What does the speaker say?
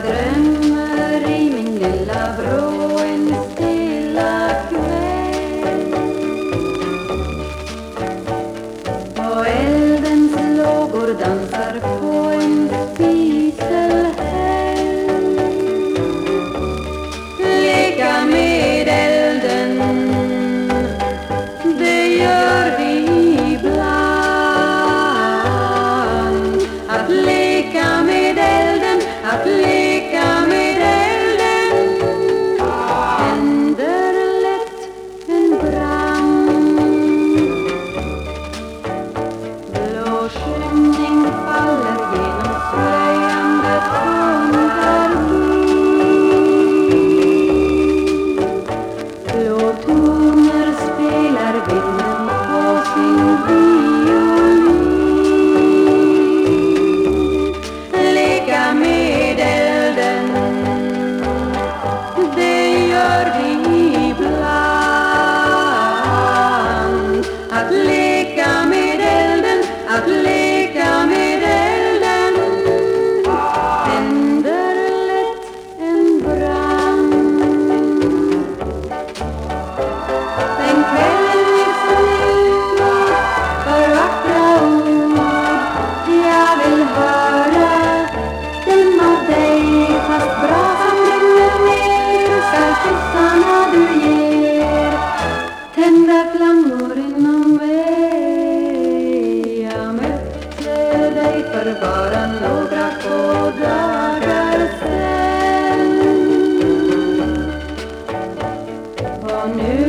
Wiadrem för bara några få dagar sen. Och nu